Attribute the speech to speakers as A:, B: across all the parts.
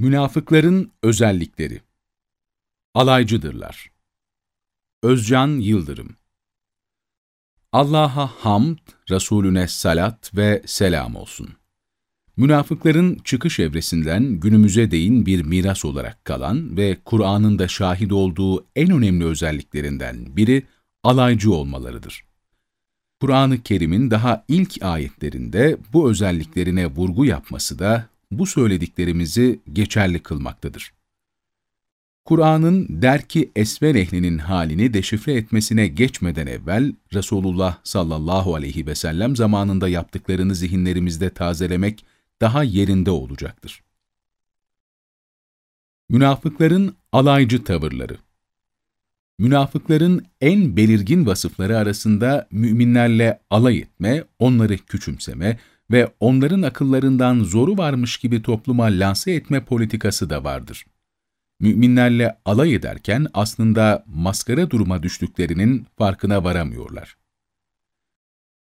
A: Münafıkların özellikleri Alaycıdırlar. Özcan Yıldırım Allah'a hamd, Resulüne salat ve selam olsun. Münafıkların çıkış evresinden günümüze değin bir miras olarak kalan ve Kur'an'ın da şahit olduğu en önemli özelliklerinden biri alaycı olmalarıdır. Kur'an-ı Kerim'in daha ilk ayetlerinde bu özelliklerine vurgu yapması da bu söylediklerimizi geçerli kılmaktadır. Kur'an'ın derki esver ehlinin halini deşifre etmesine geçmeden evvel Resulullah sallallahu aleyhi ve sellem zamanında yaptıklarını zihinlerimizde tazelemek daha yerinde olacaktır. Münafıkların alaycı tavırları Münafıkların en belirgin vasıfları arasında müminlerle alay etme, onları küçümseme ve onların akıllarından zoru varmış gibi topluma lanse etme politikası da vardır. Müminlerle alay ederken aslında maskara duruma düştüklerinin farkına varamıyorlar.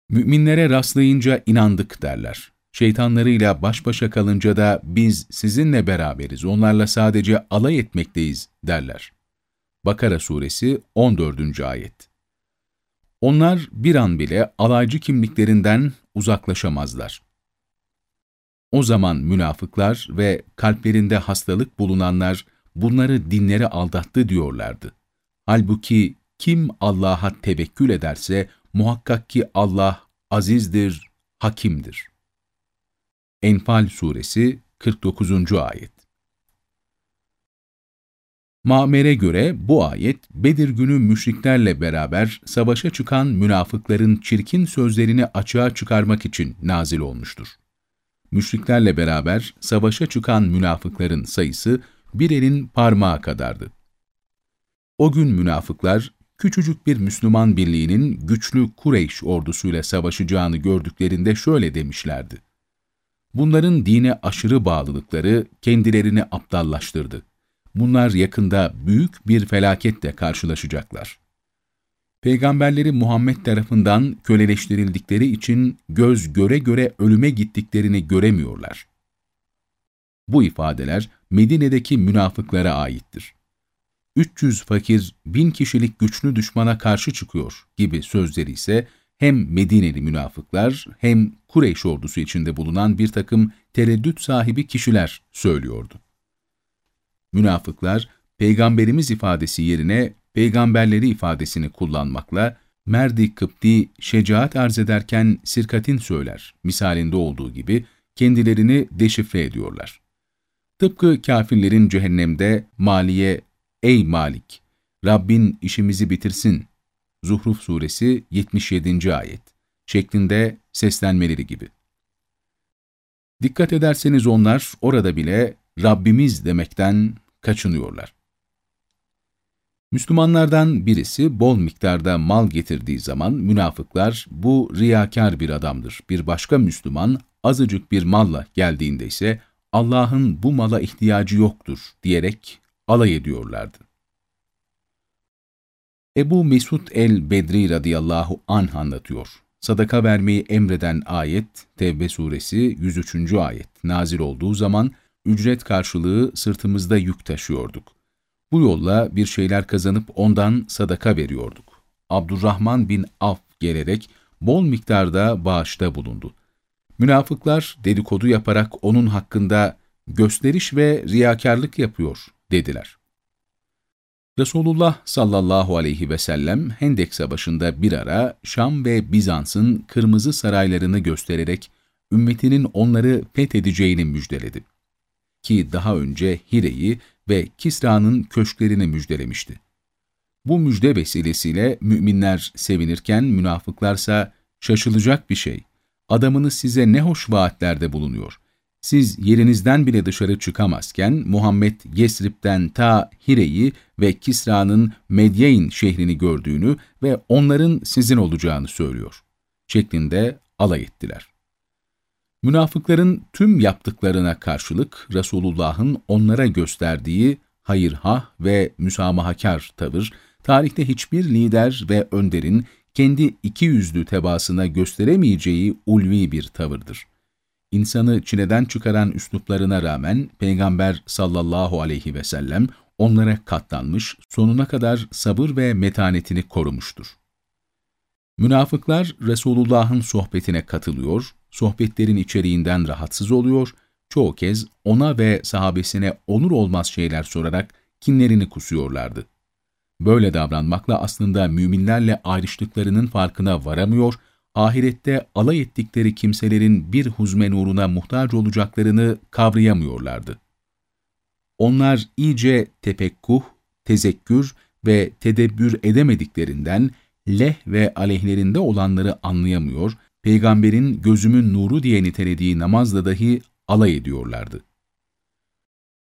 A: Müminlere rastlayınca inandık derler. Şeytanlarıyla baş başa kalınca da biz sizinle beraberiz, onlarla sadece alay etmekteyiz derler. Bakara Suresi 14. Ayet Onlar bir an bile alaycı kimliklerinden uzaklaşamazlar. O zaman münafıklar ve kalplerinde hastalık bulunanlar bunları dinlere aldattı diyorlardı. Halbuki kim Allah'a tevekkül ederse muhakkak ki Allah azizdir, hakimdir. Enfal Suresi 49. Ayet Ma'mer'e göre bu ayet, Bedir günü müşriklerle beraber savaşa çıkan münafıkların çirkin sözlerini açığa çıkarmak için nazil olmuştur. Müşriklerle beraber savaşa çıkan münafıkların sayısı bir elin parmağı kadardı. O gün münafıklar, küçücük bir Müslüman birliğinin güçlü Kureyş ordusuyla savaşacağını gördüklerinde şöyle demişlerdi. Bunların dine aşırı bağlılıkları kendilerini aptallaştırdı bunlar yakında büyük bir felaketle karşılaşacaklar. Peygamberleri Muhammed tarafından köleleştirildikleri için göz göre göre ölüme gittiklerini göremiyorlar. Bu ifadeler Medine'deki münafıklara aittir. 300 fakir, bin kişilik güçlü düşmana karşı çıkıyor gibi sözleri ise hem Medineli münafıklar hem Kureyş ordusu içinde bulunan bir takım tereddüt sahibi kişiler söylüyordu. Münafıklar, peygamberimiz ifadesi yerine peygamberleri ifadesini kullanmakla, merdi kıpti şecaat arz ederken sirkatin söyler, misalinde olduğu gibi kendilerini deşifre ediyorlar. Tıpkı kafirlerin cehennemde Maliye, ey Malik, Rabbin işimizi bitirsin, Zuhruf suresi 77. ayet şeklinde seslenmeleri gibi. Dikkat ederseniz onlar orada bile Rabbimiz demekten kaçınıyorlar. Müslümanlardan birisi bol miktarda mal getirdiği zaman münafıklar bu riyakar bir adamdır. Bir başka Müslüman azıcık bir malla geldiğinde ise Allah'ın bu mala ihtiyacı yoktur diyerek alay ediyorlardı. Ebu Mesud el-Bedri radıyallahu anh anlatıyor. Sadaka vermeyi emreden ayet, Tevbe suresi 103. ayet nazil olduğu zaman ücret karşılığı sırtımızda yük taşıyorduk. Bu yolla bir şeyler kazanıp ondan sadaka veriyorduk. Abdurrahman bin Af gelerek bol miktarda bağışta bulundu. Münafıklar dedikodu yaparak onun hakkında gösteriş ve riyakarlık yapıyor dediler. Resulullah sallallahu aleyhi ve sellem Hendek Savaşı'nda bir ara Şam ve Bizans'ın kırmızı saraylarını göstererek ümmetinin onları fethedeceğini müjdeledi ki daha önce Hire'yi ve Kisra'nın köşklerini müjdelemişti. Bu müjde vesilesiyle müminler sevinirken münafıklarsa şaşılacak bir şey. Adamınız size ne hoş vaatlerde bulunuyor. Siz yerinizden bile dışarı çıkamazken Muhammed Yesrib'den ta Hire'yi ve Kisra'nın Medyeyn şehrini gördüğünü ve onların sizin olacağını söylüyor. Şeklinde alay ettiler. Münafıkların tüm yaptıklarına karşılık Resulullah'ın onlara gösterdiği hayırhah ve müsamahakar tavır, tarihte hiçbir lider ve önderin kendi iki yüzlü tebasına gösteremeyeceği ulvi bir tavırdır. insanı çileden çıkaran üsluplarına rağmen Peygamber sallallahu aleyhi ve sellem onlara katlanmış, sonuna kadar sabır ve metanetini korumuştur. Münafıklar Resulullah'ın sohbetine katılıyor, sohbetlerin içeriğinden rahatsız oluyor, çoğu kez ona ve sahabesine onur olmaz şeyler sorarak kinlerini kusuyorlardı. Böyle davranmakla aslında müminlerle ayrıştıklarının farkına varamıyor, ahirette alay ettikleri kimselerin bir huzme nuruna muhtaç olacaklarını kavrayamıyorlardı. Onlar iyice tepekkuh, tezekkür ve tedebbür edemediklerinden leh ve aleyhlerinde olanları anlayamıyor, peygamberin gözümün nuru diye nitelediği namazla dahi alay ediyorlardı.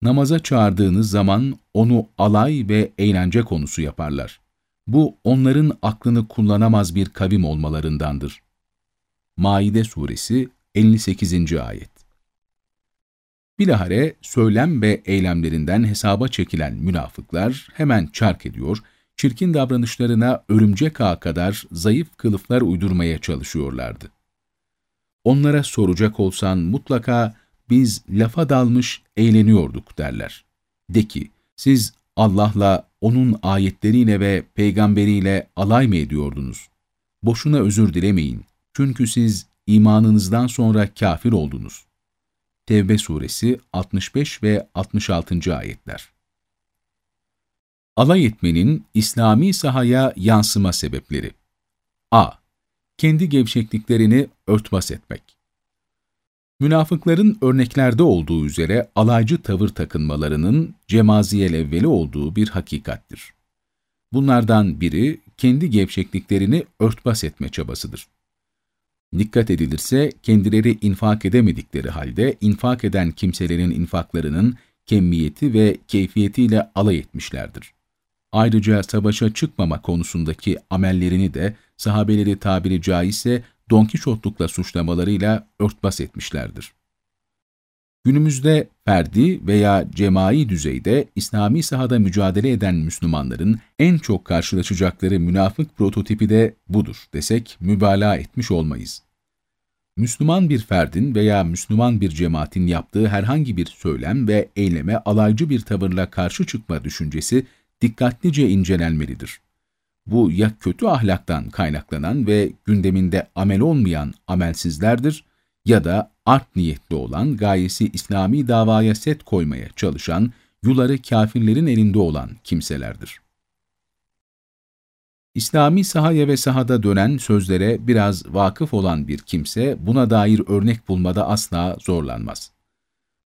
A: Namaza çağırdığınız zaman onu alay ve eğlence konusu yaparlar. Bu onların aklını kullanamaz bir kavim olmalarındandır. Maide Suresi 58. Ayet Bilahare söylem ve eylemlerinden hesaba çekilen münafıklar hemen çark ediyor, çirkin davranışlarına örümcek ağı kadar zayıf kılıflar uydurmaya çalışıyorlardı. Onlara soracak olsan mutlaka biz lafa dalmış eğleniyorduk derler. De ki, siz Allah'la, O'nun ayetleriyle ve peygamberiyle alay mı ediyordunuz? Boşuna özür dilemeyin. Çünkü siz imanınızdan sonra kafir oldunuz. Tevbe suresi 65 ve 66. ayetler. Alay etmenin İslami sahaya yansıma sebepleri. A. Kendi gevşekliklerini örtbas etmek. Münafıkların örneklerde olduğu üzere alaycı tavır takınmalarının cemaziyel evveli olduğu bir hakikattir. Bunlardan biri kendi gevşekliklerini örtbas etme çabasıdır. Dikkat edilirse kendileri infak edemedikleri halde infak eden kimselerin infaklarının kemmiyeti ve keyfiyetiyle alay etmişlerdir. Ayrıca savaşa çıkmama konusundaki amellerini de sahabeleri tabiri caizse donkişotlukla suçlamalarıyla örtbas etmişlerdir. Günümüzde ferdi veya cemai düzeyde İslami sahada mücadele eden Müslümanların en çok karşılaşacakları münafık prototipi de budur desek mübalağa etmiş olmayız. Müslüman bir ferdin veya Müslüman bir cemaatin yaptığı herhangi bir söylem ve eyleme alaycı bir tavırla karşı çıkma düşüncesi dikkatlice incelenmelidir. Bu ya kötü ahlaktan kaynaklanan ve gündeminde amel olmayan amelsizlerdir ya da art niyetli olan gayesi İslami davaya set koymaya çalışan, yuları kafirlerin elinde olan kimselerdir. İslami sahaya ve sahada dönen sözlere biraz vakıf olan bir kimse buna dair örnek bulmada asla zorlanmaz.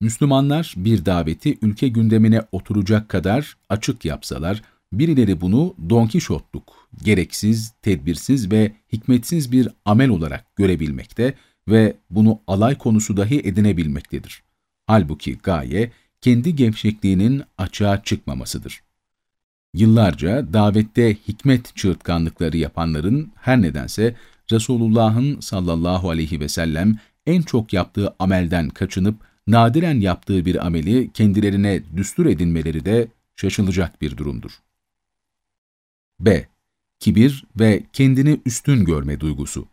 A: Müslümanlar bir daveti ülke gündemine oturacak kadar açık yapsalar, Birileri bunu donkişotluk, gereksiz, tedbirsiz ve hikmetsiz bir amel olarak görebilmekte ve bunu alay konusu dahi edinebilmektedir. Halbuki gaye, kendi gevşekliğinin açığa çıkmamasıdır. Yıllarca davette hikmet çığırtkanlıkları yapanların her nedense Resulullah'ın sallallahu aleyhi ve sellem en çok yaptığı amelden kaçınıp nadiren yaptığı bir ameli kendilerine düstur edinmeleri de şaşılacak bir durumdur. B. Kibir ve kendini üstün görme duygusu.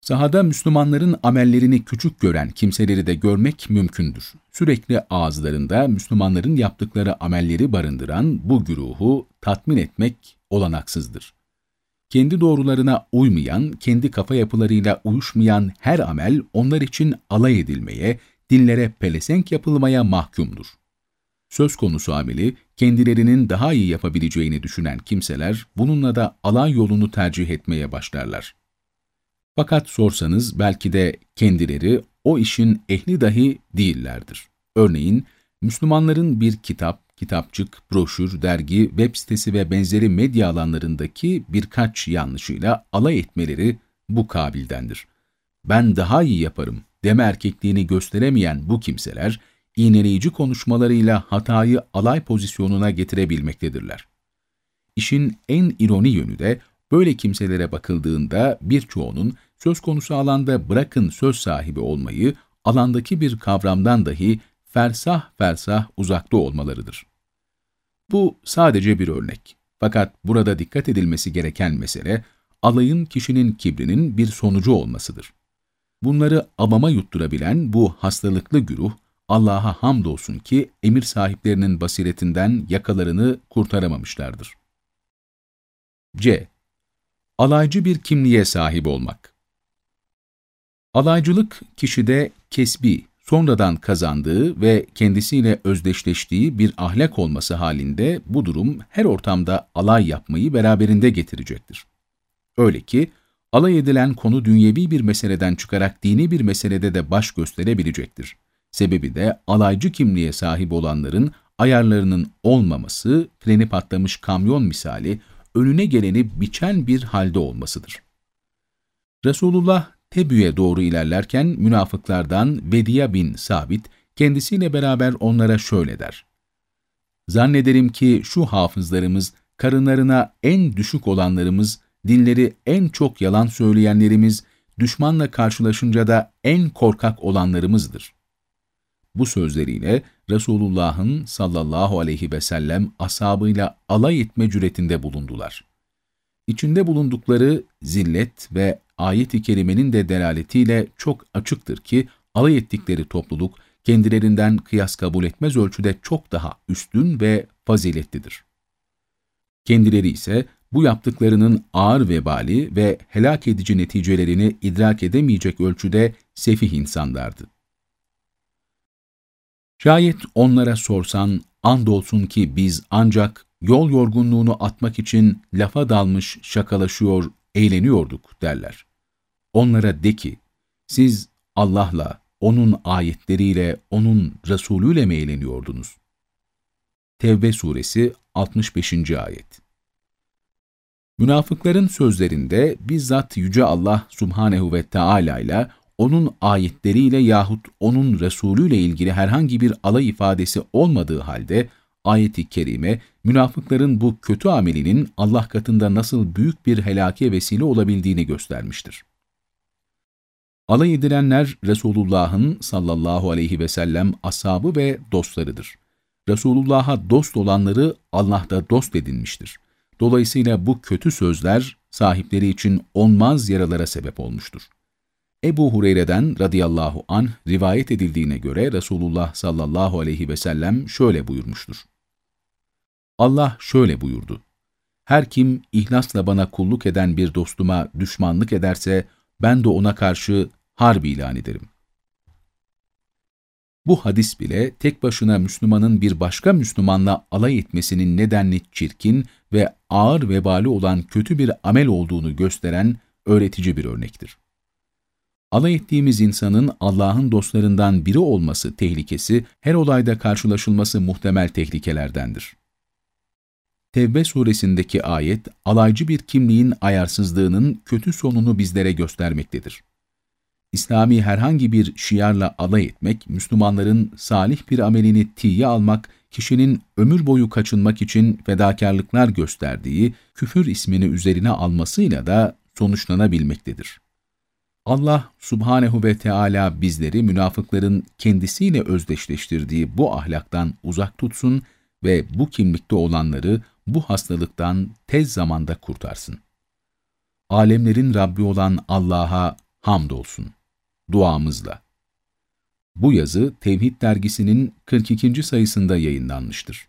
A: Sahada Müslümanların amellerini küçük gören kimseleri de görmek mümkündür. Sürekli ağızlarında Müslümanların yaptıkları amelleri barındıran bu güruhu tatmin etmek olanaksızdır. Kendi doğrularına uymayan, kendi kafa yapılarıyla uyuşmayan her amel onlar için alay edilmeye, dinlere pelesenk yapılmaya mahkumdur. Söz konusu ameli kendilerinin daha iyi yapabileceğini düşünen kimseler bununla da alay yolunu tercih etmeye başlarlar. Fakat sorsanız belki de kendileri o işin ehli dahi değillerdir. Örneğin Müslümanların bir kitap, kitapçık, broşür, dergi, web sitesi ve benzeri medya alanlarındaki birkaç yanlışıyla alay etmeleri bu kabildendir. Ben daha iyi yaparım deme erkekliğini gösteremeyen bu kimseler, iğneleyici konuşmalarıyla hatayı alay pozisyonuna getirebilmektedirler. İşin en ironi yönü de böyle kimselere bakıldığında birçoğunun söz konusu alanda bırakın söz sahibi olmayı, alandaki bir kavramdan dahi fersah fersah uzakta olmalarıdır. Bu sadece bir örnek. Fakat burada dikkat edilmesi gereken mesele, alayın kişinin kibrinin bir sonucu olmasıdır. Bunları abama yutturabilen bu hastalıklı güruh, Allah'a hamdolsun ki emir sahiplerinin basiretinden yakalarını kurtaramamışlardır. C. Alaycı bir kimliğe sahip olmak Alaycılık, kişide kesbi, sonradan kazandığı ve kendisiyle özdeşleştiği bir ahlak olması halinde bu durum her ortamda alay yapmayı beraberinde getirecektir. Öyle ki, alay edilen konu dünyevi bir meseleden çıkarak dini bir meselede de baş gösterebilecektir. Sebebi de alaycı kimliğe sahip olanların ayarlarının olmaması, freni patlamış kamyon misali önüne geleni biçen bir halde olmasıdır. Resulullah Tebü'ye doğru ilerlerken münafıklardan Vediya bin Sabit kendisiyle beraber onlara şöyle der. Zannederim ki şu hafızlarımız, karınlarına en düşük olanlarımız, dinleri en çok yalan söyleyenlerimiz, düşmanla karşılaşınca da en korkak olanlarımızdır. Bu sözleriyle Resulullah'ın sallallahu aleyhi ve sellem ashabıyla alay etme cüretinde bulundular. İçinde bulundukları zillet ve ayet-i kerimenin de delaletiyle çok açıktır ki alay ettikleri topluluk kendilerinden kıyas kabul etmez ölçüde çok daha üstün ve faziletlidir. Kendileri ise bu yaptıklarının ağır vebali ve helak edici neticelerini idrak edemeyecek ölçüde sefih insanlardı. Şayet onlara sorsan, andolsun ki biz ancak yol yorgunluğunu atmak için lafa dalmış, şakalaşıyor, eğleniyorduk derler. Onlara de ki, siz Allah'la, O'nun ayetleriyle, O'nun Resulüyle mi eğleniyordunuz? Tevbe suresi 65. ayet Münafıkların sözlerinde bizzat Yüce Allah Subhanehu ve Teala ile onun ayetleriyle yahut onun Resulü ile ilgili herhangi bir alay ifadesi olmadığı halde ayeti kerime münafıkların bu kötü amelinin Allah katında nasıl büyük bir helake vesile olabildiğini göstermiştir. Alay edilenler Resulullah'ın sallallahu aleyhi ve sellem ashabı ve dostlarıdır. Resulullah'a dost olanları Allah da dost edinmiştir. Dolayısıyla bu kötü sözler sahipleri için onmaz yaralara sebep olmuştur. Ebu Hureyre'den radıyallahu anh rivayet edildiğine göre Resulullah sallallahu aleyhi ve sellem şöyle buyurmuştur. Allah şöyle buyurdu. Her kim ihlasla bana kulluk eden bir dostuma düşmanlık ederse, ben de ona karşı harp ilan ederim. Bu hadis bile tek başına Müslümanın bir başka Müslümanla alay etmesinin nedenli çirkin ve ağır vebali olan kötü bir amel olduğunu gösteren öğretici bir örnektir. Alay ettiğimiz insanın Allah'ın dostlarından biri olması tehlikesi, her olayda karşılaşılması muhtemel tehlikelerdendir. Tevbe suresindeki ayet, alaycı bir kimliğin ayarsızlığının kötü sonunu bizlere göstermektedir. İslami herhangi bir şiarla alay etmek, Müslümanların salih bir amelini tiye almak, kişinin ömür boyu kaçınmak için fedakarlıklar gösterdiği küfür ismini üzerine almasıyla da sonuçlanabilmektedir. Allah subhanehu ve Teala bizleri münafıkların kendisiyle özdeşleştirdiği bu ahlaktan uzak tutsun ve bu kimlikte olanları bu hastalıktan tez zamanda kurtarsın. Alemlerin Rabbi olan Allah'a hamdolsun duamızla. Bu yazı Tevhid dergisinin 42. sayısında yayınlanmıştır.